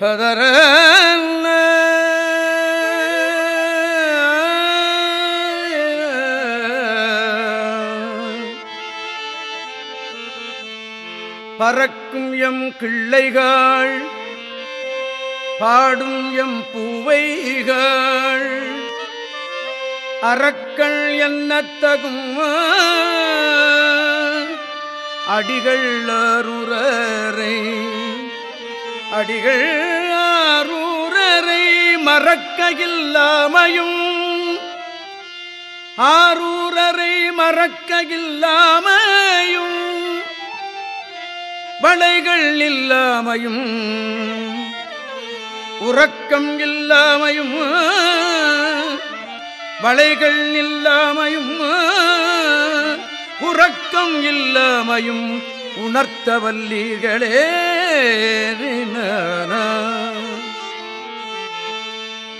ஹதர பறக்கும் எம் கிள்ளைகள் பாடும் எம் பூவைகள் அறக்கள் என்னத்தகும் அடிகள் அருரரை அடிகள் ஆரூரரை மறக்க இல்லாமையும் ஆரூரரை மறக்க இல்லாமையும் வளைகள் இல்லாமையும் உறக்கம் இல்லாமையும் வளைகள் இல்லாமையும் உறக்கம் இல்லாமையும் உணர்த்த வல்லீர்களே